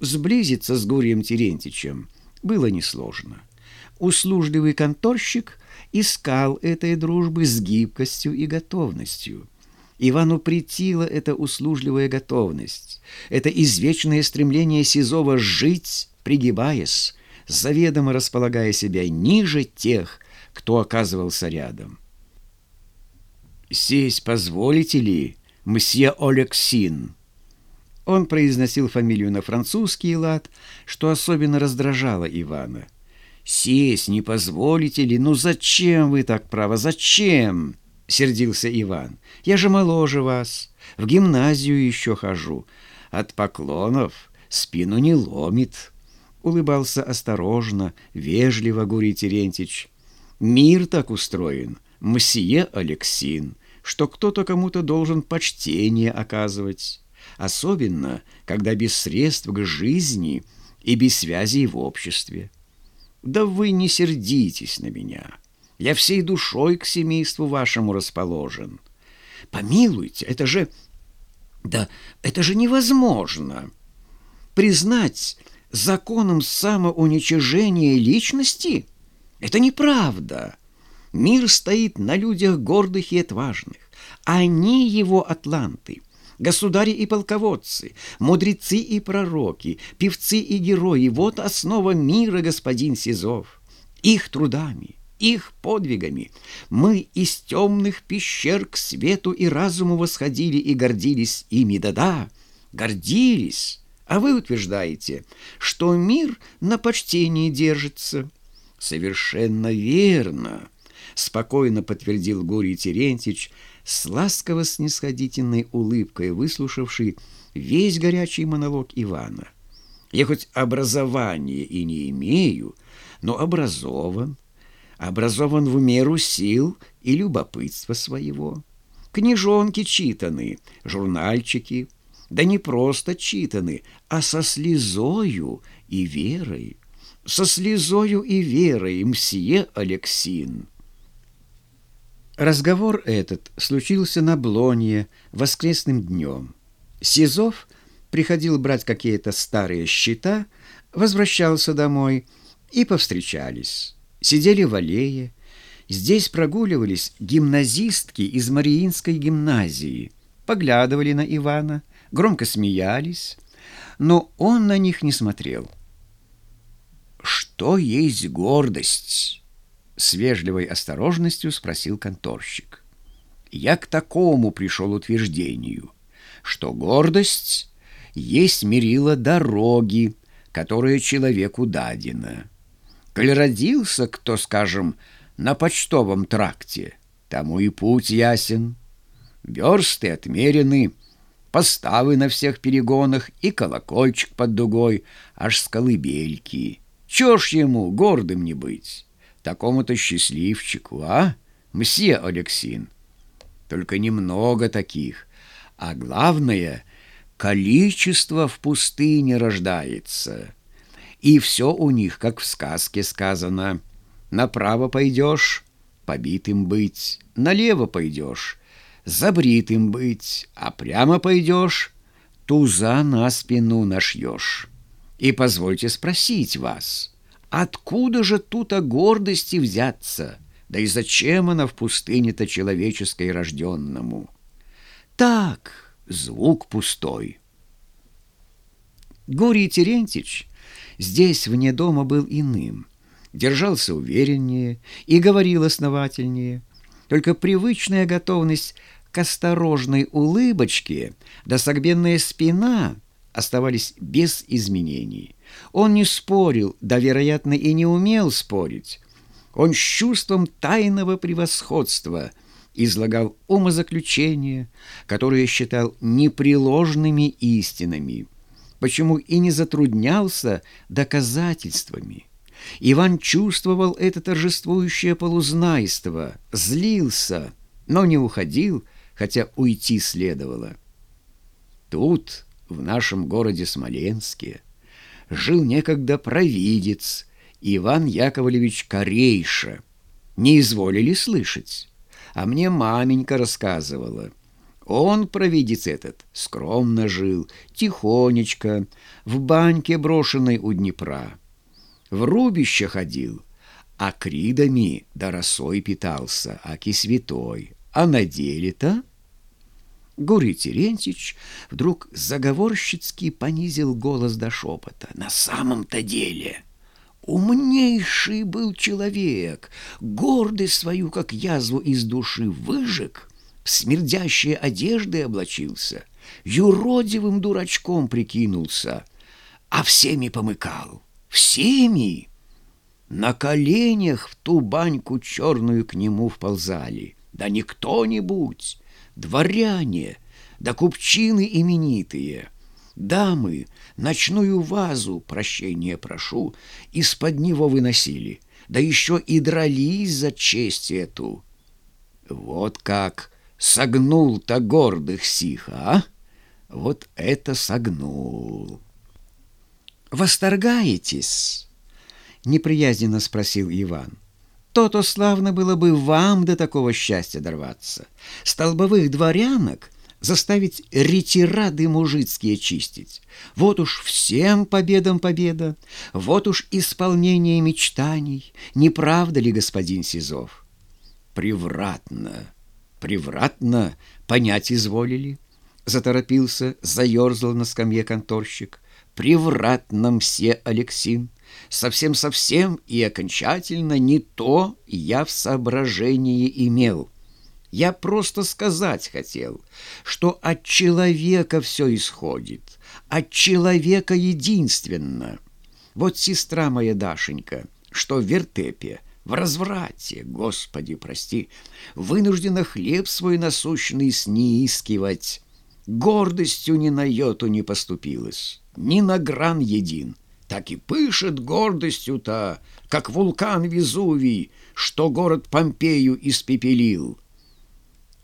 Сблизиться с Гурием Терентичем было несложно. Услужливый конторщик искал этой дружбы с гибкостью и готовностью. Ивану притила эта услужливая готовность, это извечное стремление Сизова жить, пригибаясь, заведомо располагая себя ниже тех, кто оказывался рядом. «Сесть позволите ли, мсье Олексин?» Он произносил фамилию на французский лад, что особенно раздражало Ивана. «Сесть не позволите ли? Ну зачем вы так право? Зачем?» — сердился Иван. «Я же моложе вас. В гимназию еще хожу. От поклонов спину не ломит». Улыбался осторожно, вежливо Гурий Терентьевич. «Мир так устроен, мсье Алексин, что кто-то кому-то должен почтение оказывать» особенно когда без средств к жизни и без связей в обществе. Да вы не сердитесь на меня. Я всей душой к семейству вашему расположен. Помилуйте, это же... Да это же невозможно. Признать законом самоуничижения личности — это неправда. Мир стоит на людях гордых и отважных. Они его атланты — государи и полководцы, мудрецы и пророки, певцы и герои — вот основа мира, господин Сизов. Их трудами, их подвигами мы из темных пещер к свету и разуму восходили и гордились ими, да-да, гордились. А вы утверждаете, что мир на почтении держится. Совершенно верно, спокойно подтвердил Гурий Терентьевич, с ласково-снисходительной улыбкой выслушавший весь горячий монолог Ивана. «Я хоть образования и не имею, но образован, образован в меру сил и любопытства своего. Книжонки читаны, журнальчики, да не просто читаны, а со слезою и верой, со слезою и верой, мсье Алексин». Разговор этот случился на Блоне воскресным днем. Сизов приходил брать какие-то старые счета, возвращался домой и повстречались. Сидели в аллее. Здесь прогуливались гимназистки из Мариинской гимназии, поглядывали на Ивана, громко смеялись, но он на них не смотрел. «Что есть гордость?» С вежливой осторожностью спросил конторщик. Я к такому пришел утверждению, что гордость есть мерило дороги, которая человеку дадена. Коль родился кто, скажем, на почтовом тракте, тому и путь ясен. Версты отмерены, поставы на всех перегонах и колокольчик под дугой, аж с колыбельки. Чё ж ему гордым не быть? Такому-то счастливчику, а, мсье Алексин? Только немного таких, а главное, количество в пустыне рождается. И все у них, как в сказке сказано. Направо пойдешь, побитым быть, налево пойдешь, забритым быть, а прямо пойдешь, туза на спину нашьешь. И позвольте спросить вас — Откуда же тут о гордости взяться? Да и зачем она в пустыне-то человеческой рожденному? Так, звук пустой. Гурий Терентьевич здесь вне дома был иным, держался увереннее и говорил основательнее. Только привычная готовность к осторожной улыбочке да согбенная спина оставались без изменений. Он не спорил, да, вероятно, и не умел спорить. Он с чувством тайного превосходства излагал умозаключения, которые считал непреложными истинами, почему и не затруднялся доказательствами. Иван чувствовал это торжествующее полузнайство, злился, но не уходил, хотя уйти следовало. Тут, в нашем городе Смоленске, жил некогда провидец Иван Яковлевич Корейша. Не изволили слышать? А мне маменька рассказывала. Он, провидец этот, скромно жил, тихонечко, в баньке, брошенной у Днепра. В рубище ходил, а кридами да росой питался, аки святой. А на деле-то... Гурий Терентьевич вдруг заговорщицки понизил голос до шепота. На самом-то деле... Умнейший был человек, гордость свою, как язву из души, выжег, в смердящие одежды облачился, юродивым дурачком прикинулся, а всеми помыкал, всеми. На коленях в ту баньку черную к нему вползали, да не кто-нибудь, дворяне, да купчины именитые — Дамы, ночную вазу, прощения прошу, из-под него выносили, да еще и дрались за честь эту. Вот как согнул-то гордых сих, а? Вот это согнул. «Восторгаетесь?» — неприязненно спросил Иван. «То-то славно было бы вам до такого счастья дорваться. Столбовых дворянок — заставить ретирады мужицкие чистить. Вот уж всем победам победа, вот уж исполнение мечтаний. Не правда ли, господин Сизов? Превратно, превратно понять изволили. Заторопился, заерзал на скамье конторщик. Превратно все, Алексин. Совсем-совсем и окончательно не то я в соображении имел. Я просто сказать хотел, что от человека все исходит, от человека единственно. Вот сестра моя Дашенька, что в вертепе, в разврате, Господи, прости, вынуждена хлеб свой насущный снискивать. Гордостью ни на йоту не поступилась, ни на гран един. Так и пышет гордостью-то, как вулкан Везувий, что город Помпею испепелил»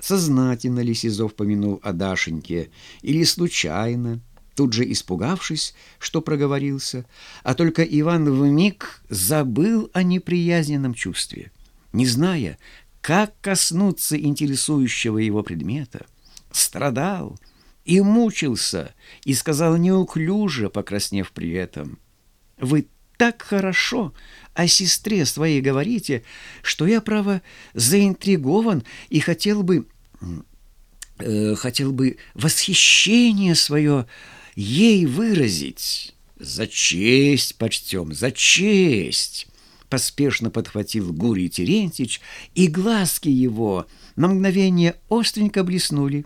сознательно ли Сизов помянул о Дашеньке или случайно, тут же испугавшись, что проговорился, а только Иван вмиг забыл о неприязненном чувстве, не зная, как коснуться интересующего его предмета, страдал и мучился, и сказал неуклюже, покраснев при этом, «Вы так хорошо о сестре своей говорите, что я, право, заинтригован и хотел бы, э, хотел бы восхищение свое ей выразить. За честь почтем, за честь!» Поспешно подхватил Гурий Терентьевич, и глазки его на мгновение остренько блеснули.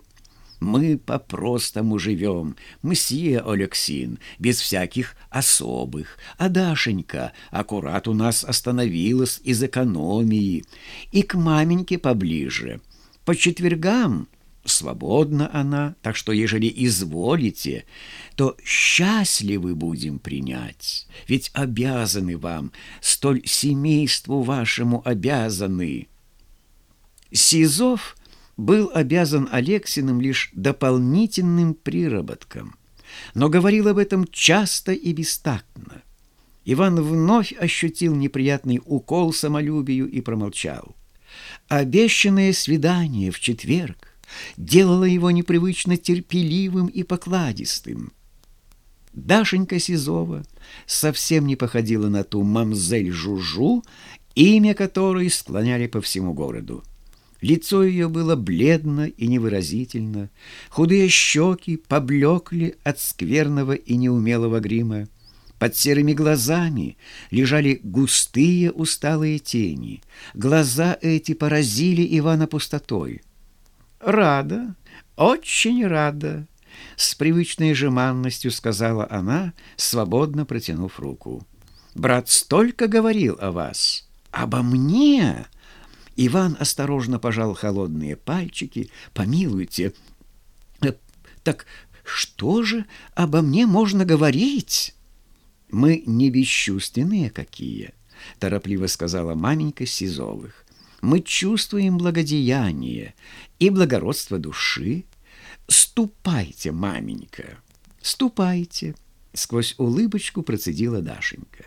Мы по-простому живем, мсье Алексин, без всяких особых. А Дашенька аккурат у нас остановилась из экономии. И к маменьке поближе. По четвергам свободна она, так что, ежели изволите, то счастливы будем принять. Ведь обязаны вам, столь семейству вашему обязаны. Сизов — был обязан Алексиным лишь дополнительным приработком, но говорил об этом часто и бестактно. Иван вновь ощутил неприятный укол самолюбию и промолчал. Обещанное свидание в четверг делало его непривычно терпеливым и покладистым. Дашенька Сизова совсем не походила на ту мамзель Жужу, имя которой склоняли по всему городу. Лицо ее было бледно и невыразительно, худые щеки поблекли от скверного и неумелого грима. Под серыми глазами лежали густые усталые тени. Глаза эти поразили Ивана пустотой. «Рада, очень рада!» С привычной жеманностью сказала она, свободно протянув руку. «Брат столько говорил о вас. Обо мне!» Иван осторожно пожал холодные пальчики. «Помилуйте, э, так что же обо мне можно говорить?» «Мы не бесчувственные какие», — торопливо сказала маменька Сизовых. «Мы чувствуем благодеяние и благородство души. Ступайте, маменька, ступайте!» Сквозь улыбочку процедила Дашенька.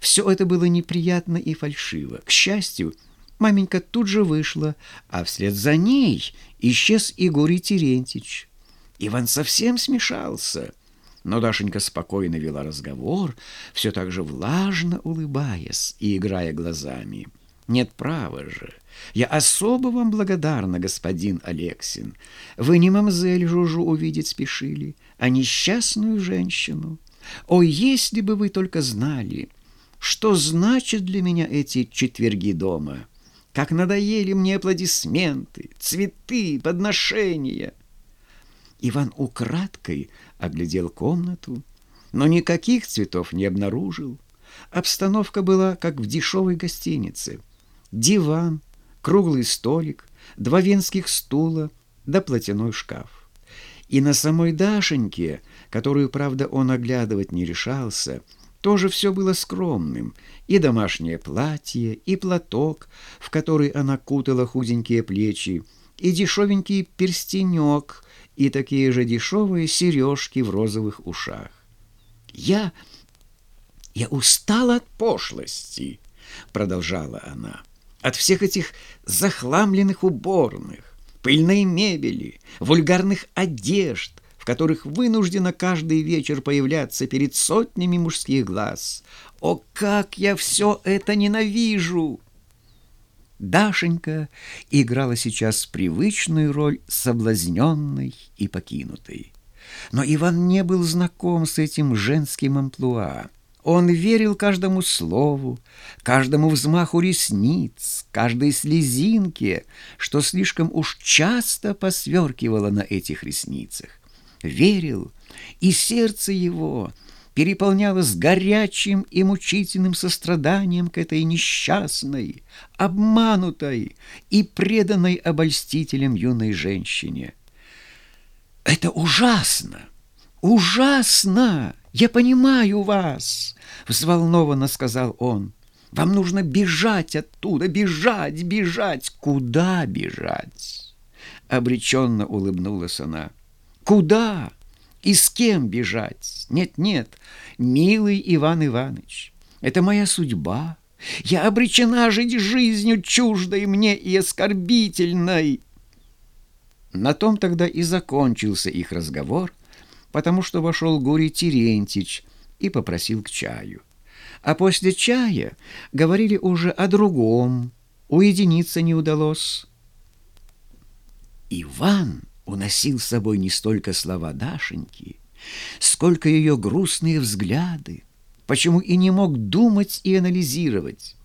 Все это было неприятно и фальшиво. К счастью, Маменька тут же вышла, а вслед за ней исчез и Гурий Терентьич. Иван совсем смешался, но Дашенька спокойно вела разговор, все так же влажно улыбаясь и играя глазами. «Нет, права же, я особо вам благодарна, господин Алексин. Вы не мамзель Жужу увидеть спешили, а несчастную женщину. О, если бы вы только знали, что значит для меня эти четверги дома!» Как надоели мне аплодисменты, цветы, подношения. Иван украдкой оглядел комнату, но никаких цветов не обнаружил. Обстановка была, как в дешевой гостинице. Диван, круглый столик, два венских стула да платяной шкаф. И на самой Дашеньке, которую, правда, он оглядывать не решался, тоже все было скромным, и домашнее платье, и платок, в который она кутала худенькие плечи, и дешевенький перстенек, и такие же дешевые сережки в розовых ушах. «Я... я устала от пошлости», — продолжала она, — «от всех этих захламленных уборных, пыльной мебели, вульгарных одежд, которых вынуждена каждый вечер появляться перед сотнями мужских глаз. О, как я все это ненавижу! Дашенька играла сейчас привычную роль соблазненной и покинутой. Но Иван не был знаком с этим женским амплуа. Он верил каждому слову, каждому взмаху ресниц, каждой слезинке, что слишком уж часто посверкивало на этих ресницах верил, и сердце его переполнялось горячим и мучительным состраданием к этой несчастной, обманутой и преданной обольстителем юной женщине. «Это ужасно! Ужасно! Я понимаю вас!» — взволнованно сказал он. «Вам нужно бежать оттуда, бежать, бежать! Куда бежать?» Обреченно улыбнулась она. Куда и с кем бежать? Нет-нет, милый Иван Иванович, это моя судьба. Я обречена жить жизнью чуждой мне и оскорбительной. На том тогда и закончился их разговор, потому что вошел Гурий Терентьич и попросил к чаю. А после чая говорили уже о другом, уединиться не удалось. Иван уносил с собой не столько слова Дашеньки, сколько ее грустные взгляды, почему и не мог думать и анализировать,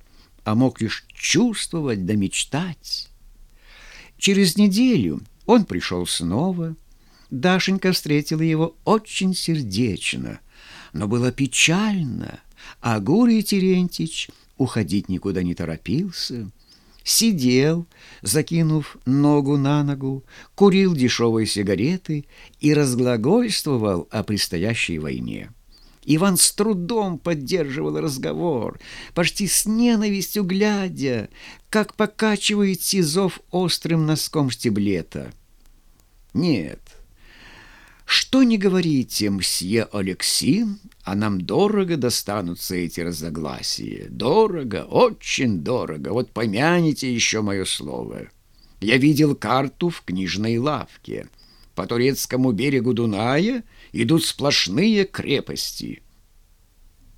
а мог лишь чувствовать да мечтать. Через неделю он пришел снова. Дашенька встретила его очень сердечно, но было печально, а Гурий Терентьич уходить никуда не торопился — сидел, закинув ногу на ногу, курил дешевые сигареты и разглагольствовал о предстоящей войне. Иван с трудом поддерживал разговор, почти с ненавистью глядя, как покачивает Сизов острым носком штиблета. «Нет, что не говорите, мсье Алексин, а нам дорого достанутся эти разногласия. Дорого, очень дорого. Вот помяните еще мое слово. Я видел карту в книжной лавке. По турецкому берегу Дуная идут сплошные крепости —